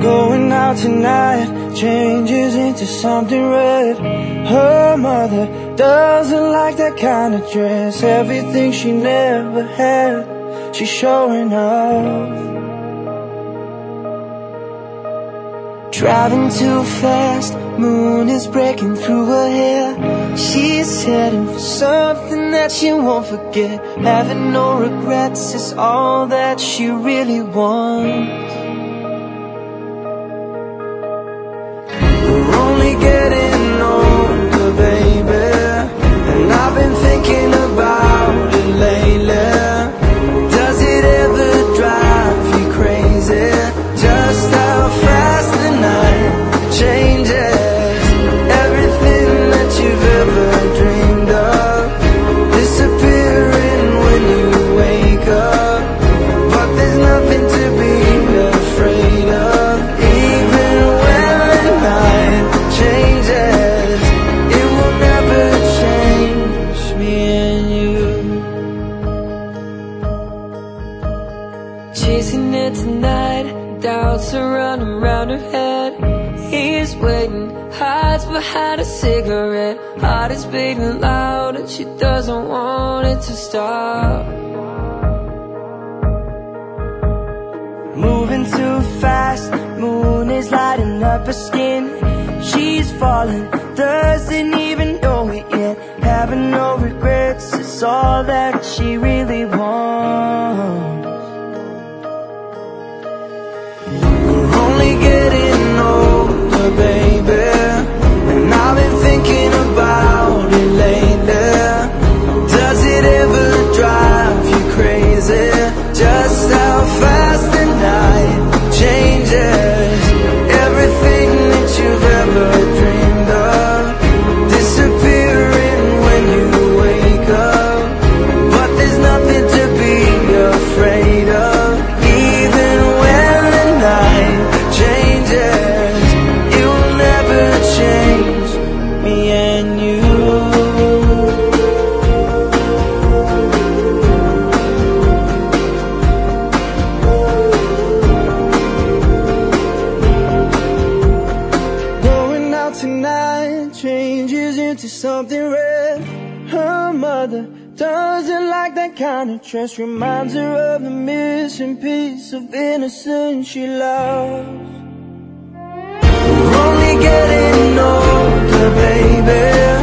Going out tonight changes into something red. Her mother doesn't like that kind of dress. Everything she never had, she's showing off. Driving too fast, moon is breaking through her hair. She's heading for something that she won't forget. Having no regrets is all that she really wants. Doubts are running round her head. He's waiting, hides behind a cigarette. Heart is beating loud, and she doesn't want it to stop. Moving too fast, moon is lighting up her skin. She's falling, doesn't even know it yet. Having no regrets, it's all that she really wants. Something red. Her mother doesn't like that kind of dress. Reminds her of the missing piece of innocence she lost. We're only getting older, baby.